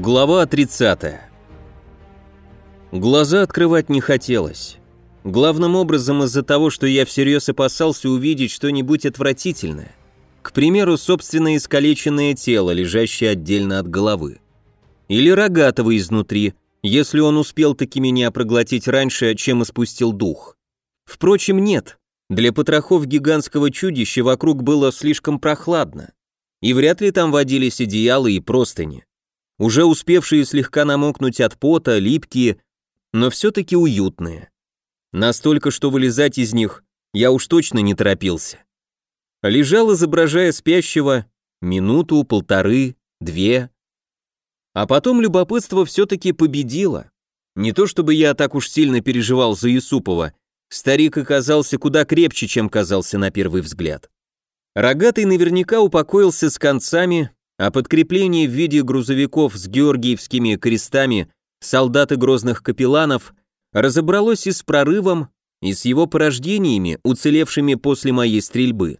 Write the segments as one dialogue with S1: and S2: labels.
S1: Глава 30. Глаза открывать не хотелось. Главным образом из-за того, что я всерьез опасался увидеть что-нибудь отвратительное. К примеру, собственное искалеченное тело, лежащее отдельно от головы. Или рогатого изнутри, если он успел таки меня проглотить раньше, чем испустил дух. Впрочем, нет. Для потрохов гигантского чудища вокруг было слишком прохладно. И вряд ли там водились одеяла и простыни уже успевшие слегка намокнуть от пота, липкие, но все-таки уютные. Настолько, что вылезать из них я уж точно не торопился. Лежал, изображая спящего, минуту, полторы, две. А потом любопытство все-таки победило. Не то чтобы я так уж сильно переживал за Юсупова, старик оказался куда крепче, чем казался на первый взгляд. Рогатый наверняка упокоился с концами, а подкрепление в виде грузовиков с георгиевскими крестами солдат и грозных капелланов разобралось и с прорывом, и с его порождениями, уцелевшими после моей стрельбы.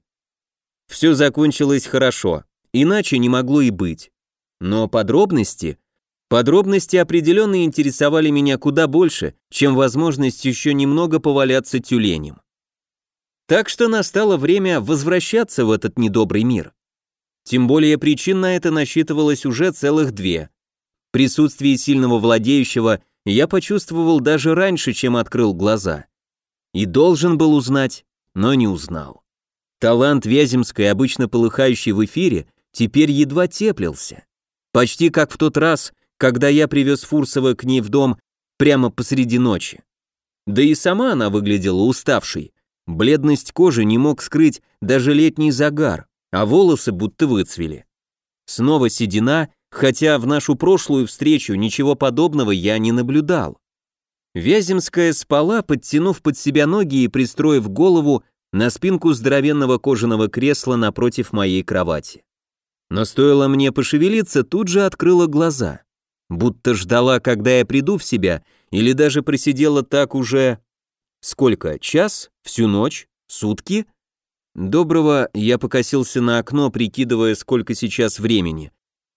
S1: Все закончилось хорошо, иначе не могло и быть. Но подробности... Подробности определенно интересовали меня куда больше, чем возможность еще немного поваляться тюленем. Так что настало время возвращаться в этот недобрый мир. Тем более причин на это насчитывалось уже целых две. Присутствие сильного владеющего я почувствовал даже раньше, чем открыл глаза. И должен был узнать, но не узнал. Талант Вяземской, обычно полыхающий в эфире, теперь едва теплился. Почти как в тот раз, когда я привез Фурсова к ней в дом прямо посреди ночи. Да и сама она выглядела уставшей. Бледность кожи не мог скрыть даже летний загар а волосы будто выцвели. Снова седина, хотя в нашу прошлую встречу ничего подобного я не наблюдал. Вяземская спала, подтянув под себя ноги и пристроив голову на спинку здоровенного кожаного кресла напротив моей кровати. Но стоило мне пошевелиться, тут же открыла глаза. Будто ждала, когда я приду в себя, или даже просидела так уже... Сколько? Час? Всю ночь? Сутки? «Доброго...» — я покосился на окно, прикидывая, сколько сейчас времени.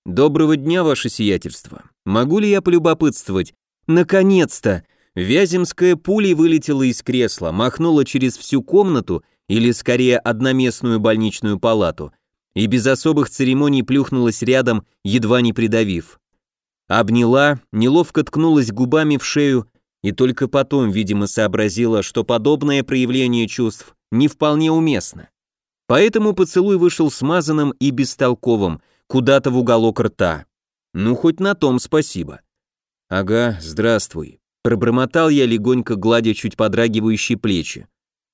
S1: «Доброго дня, ваше сиятельство. Могу ли я полюбопытствовать?» «Наконец-то!» Вяземская пулей вылетела из кресла, махнула через всю комнату, или скорее одноместную больничную палату, и без особых церемоний плюхнулась рядом, едва не придавив. Обняла, неловко ткнулась губами в шею, и только потом, видимо, сообразила, что подобное проявление чувств не вполне уместно. Поэтому поцелуй вышел смазанным и бестолковым, куда-то в уголок рта. Ну, хоть на том спасибо. Ага, здравствуй. Пробормотал я, легонько гладя чуть подрагивающие плечи.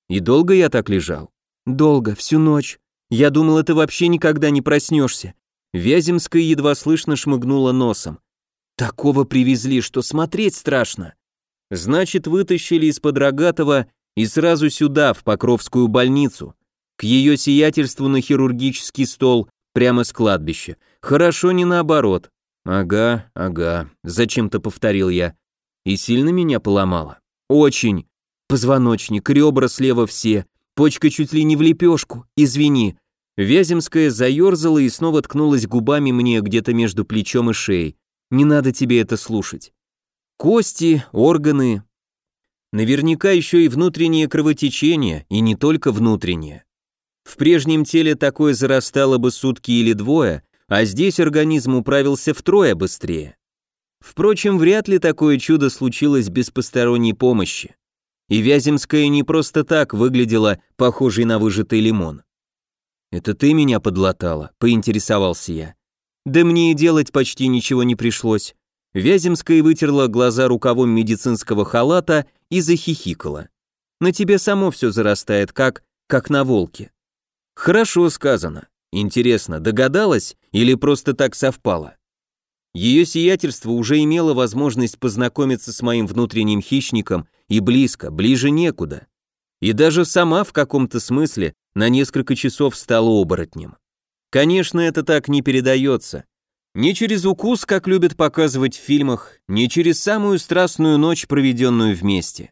S1: И долго я так лежал? Долго, всю ночь. Я думала, ты вообще никогда не проснешься. Вяземская едва слышно шмыгнула носом. Такого привезли, что смотреть страшно. Значит, вытащили из-под Рогатого и сразу сюда, в Покровскую больницу, к ее сиятельству на хирургический стол, прямо с кладбища. Хорошо не наоборот. Ага, ага, зачем-то повторил я. И сильно меня поломало. Очень. Позвоночник, ребра слева все, почка чуть ли не в лепешку, извини. Вяземская заерзала и снова ткнулась губами мне где-то между плечом и шеей. Не надо тебе это слушать. Кости, органы. Наверняка еще и внутреннее кровотечение, и не только внутреннее. В прежнем теле такое зарастало бы сутки или двое, а здесь организм управился втрое быстрее. Впрочем, вряд ли такое чудо случилось без посторонней помощи. И Вяземская не просто так выглядела похожей на выжатый лимон. «Это ты меня подлатала?» – поинтересовался я. «Да мне и делать почти ничего не пришлось. Вяземская вытерла глаза рукавом медицинского халата и захихикала. «На тебе само все зарастает, как... как на волке». «Хорошо сказано. Интересно, догадалась или просто так совпало?» Ее сиятельство уже имело возможность познакомиться с моим внутренним хищником и близко, ближе некуда. И даже сама в каком-то смысле на несколько часов стала оборотнем. Конечно, это так не передается, не через укус, как любят показывать в фильмах, не через самую страстную ночь, проведенную вместе.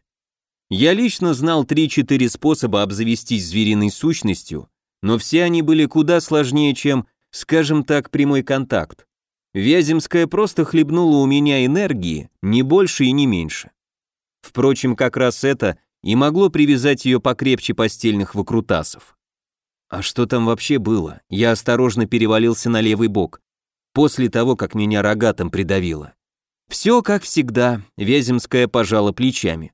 S1: Я лично знал 3-4 способа обзавестись звериной сущностью, но все они были куда сложнее, чем, скажем так, прямой контакт. Вяземская просто хлебнула у меня энергии, не больше и не меньше. Впрочем, как раз это и могло привязать ее покрепче постельных выкрутасов. А что там вообще было? Я осторожно перевалился на левый бок, после того, как меня рогатом придавило. Все как всегда, Вяземская пожала плечами.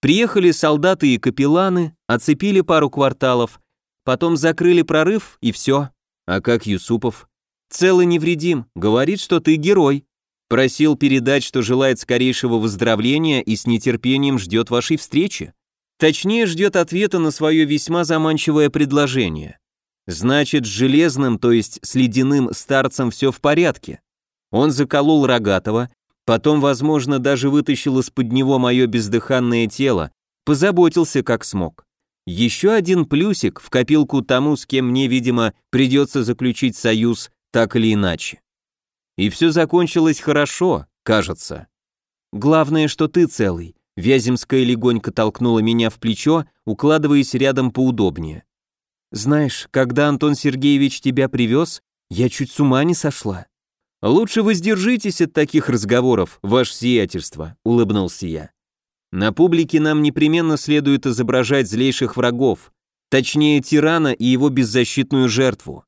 S1: Приехали солдаты и капелланы, оцепили пару кварталов, потом закрыли прорыв и все. А как Юсупов? Цел и невредим, говорит, что ты герой. Просил передать, что желает скорейшего выздоровления и с нетерпением ждет вашей встречи. Точнее, ждет ответа на свое весьма заманчивое предложение. Значит, с железным, то есть с ледяным старцем все в порядке. Он заколол Рогатого, потом, возможно, даже вытащил из-под него мое бездыханное тело, позаботился как смог. Еще один плюсик в копилку тому, с кем мне, видимо, придется заключить союз так или иначе. И все закончилось хорошо, кажется. Главное, что ты целый. Вяземская легонько толкнула меня в плечо, укладываясь рядом поудобнее. Знаешь, когда Антон Сергеевич тебя привез, я чуть с ума не сошла. Лучше воздержитесь от таких разговоров, ваше сиятельство, улыбнулся я. На публике нам непременно следует изображать злейших врагов, точнее тирана и его беззащитную жертву.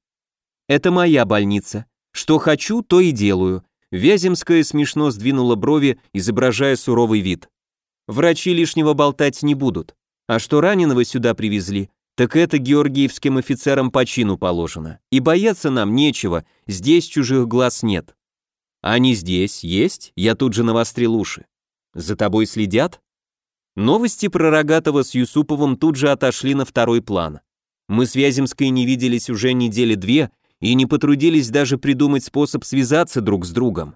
S1: Это моя больница. Что хочу, то и делаю. Вяземская смешно сдвинула брови, изображая суровый вид. Врачи лишнего болтать не будут. А что раненого сюда привезли, так это георгиевским офицерам по чину положено. И бояться нам нечего, здесь чужих глаз нет. Не здесь есть? Я тут же навострил уши. За тобой следят? Новости про Рогатого с Юсуповым тут же отошли на второй план. Мы с Вяземской не виделись уже недели две, и не потрудились даже придумать способ связаться друг с другом.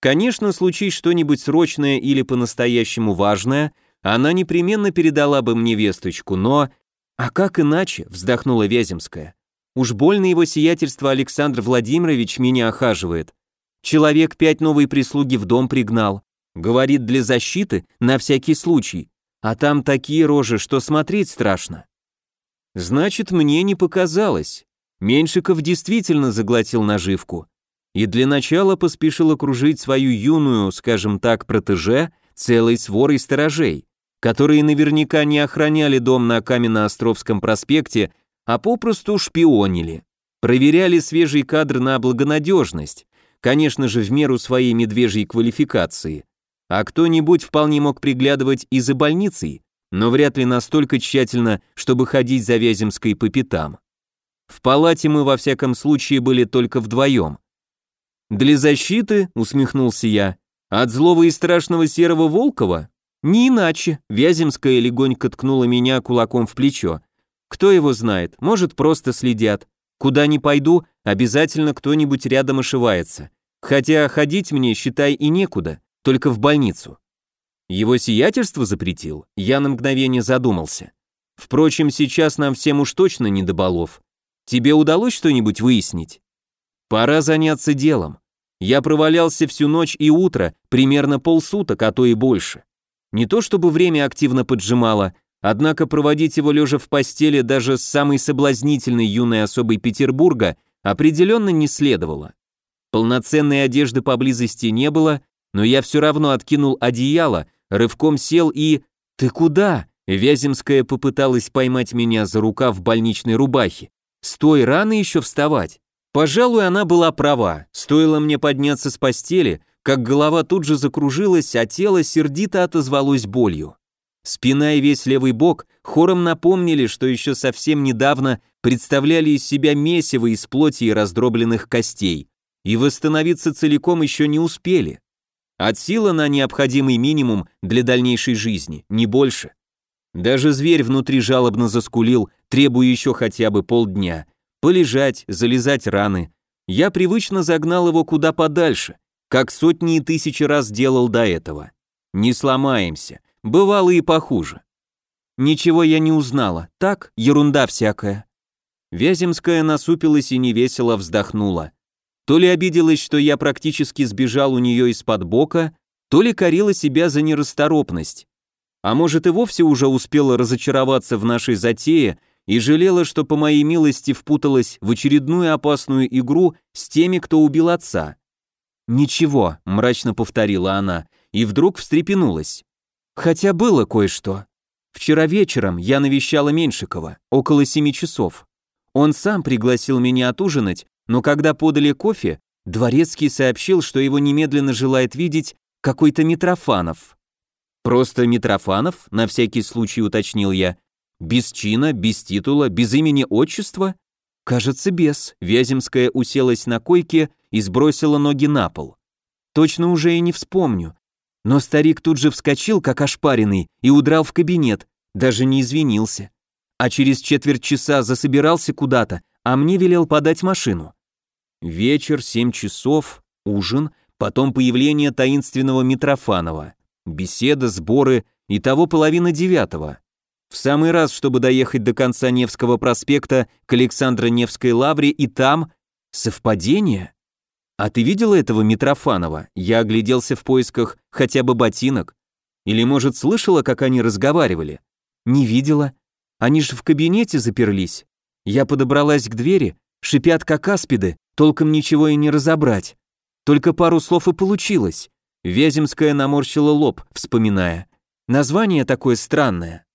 S1: Конечно, случись что-нибудь срочное или по-настоящему важное, она непременно передала бы мне весточку, но... А как иначе, вздохнула Вяземская. Уж больно его сиятельство Александр Владимирович меня охаживает. Человек пять новой прислуги в дом пригнал. Говорит, для защиты, на всякий случай. А там такие рожи, что смотреть страшно. Значит, мне не показалось. Меньшиков действительно заглотил наживку и для начала поспешил окружить свою юную, скажем так, протеже целой сворой сторожей, которые наверняка не охраняли дом на Каменноостровском проспекте, а попросту шпионили. Проверяли свежий кадр на благонадежность, конечно же, в меру своей медвежьей квалификации. А кто-нибудь вполне мог приглядывать и за больницей, но вряд ли настолько тщательно, чтобы ходить за Вяземской по пятам. В палате мы во всяком случае были только вдвоем. «Для защиты», — усмехнулся я, — «от злого и страшного серого Волкова?» «Не иначе», — Вяземская легонько ткнула меня кулаком в плечо. «Кто его знает, может, просто следят. Куда ни пойду, обязательно кто-нибудь рядом ошивается. Хотя ходить мне, считай, и некуда, только в больницу». Его сиятельство запретил, я на мгновение задумался. Впрочем, сейчас нам всем уж точно не до балов. Тебе удалось что-нибудь выяснить? Пора заняться делом. Я провалялся всю ночь и утро, примерно полсуток, а то и больше. Не то чтобы время активно поджимало, однако проводить его лежа в постели даже с самой соблазнительной юной особой Петербурга определенно не следовало. Полноценной одежды поблизости не было, но я все равно откинул одеяло, рывком сел и... «Ты куда?» Вяземская попыталась поймать меня за рука в больничной рубахе. Стой, рано еще вставать. Пожалуй, она была права. Стоило мне подняться с постели, как голова тут же закружилась, а тело сердито отозвалось болью. Спина и весь левый бок хором напомнили, что еще совсем недавно представляли из себя месиво из плоти и раздробленных костей, и восстановиться целиком еще не успели. От силы на необходимый минимум для дальнейшей жизни, не больше. Даже зверь внутри жалобно заскулил, требуя еще хотя бы полдня. Полежать, залезать раны. Я привычно загнал его куда подальше, как сотни и тысячи раз делал до этого. Не сломаемся, бывало и похуже. Ничего я не узнала, так, ерунда всякая. Вяземская насупилась и невесело вздохнула. То ли обиделась, что я практически сбежал у нее из-под бока, то ли корила себя за нерасторопность. А может и вовсе уже успела разочароваться в нашей затее и жалела, что по моей милости впуталась в очередную опасную игру с теми, кто убил отца. «Ничего», — мрачно повторила она, и вдруг встрепенулась. «Хотя было кое-что. Вчера вечером я навещала Меньшикова, около семи часов. Он сам пригласил меня отужинать, но когда подали кофе, Дворецкий сообщил, что его немедленно желает видеть какой-то Митрофанов. «Просто Митрофанов?» — на всякий случай уточнил я. «Без чина, без титула, без имени-отчества?» «Кажется, без». Вяземская уселась на койке и сбросила ноги на пол. «Точно уже и не вспомню. Но старик тут же вскочил, как ошпаренный, и удрал в кабинет, даже не извинился. А через четверть часа засобирался куда-то, а мне велел подать машину. Вечер, семь часов, ужин, потом появление таинственного Митрофанова, беседа, сборы, и того половина девятого. В самый раз, чтобы доехать до конца Невского проспекта к Александро-Невской лавре, и там совпадение? А ты видела этого Митрофанова? Я огляделся в поисках хотя бы ботинок. Или, может, слышала, как они разговаривали? Не видела. Они же в кабинете заперлись. Я подобралась к двери, шипят как аспиды, толком ничего и не разобрать. Только пару слов и получилось. Вяземская наморщила лоб, вспоминая. Название такое странное.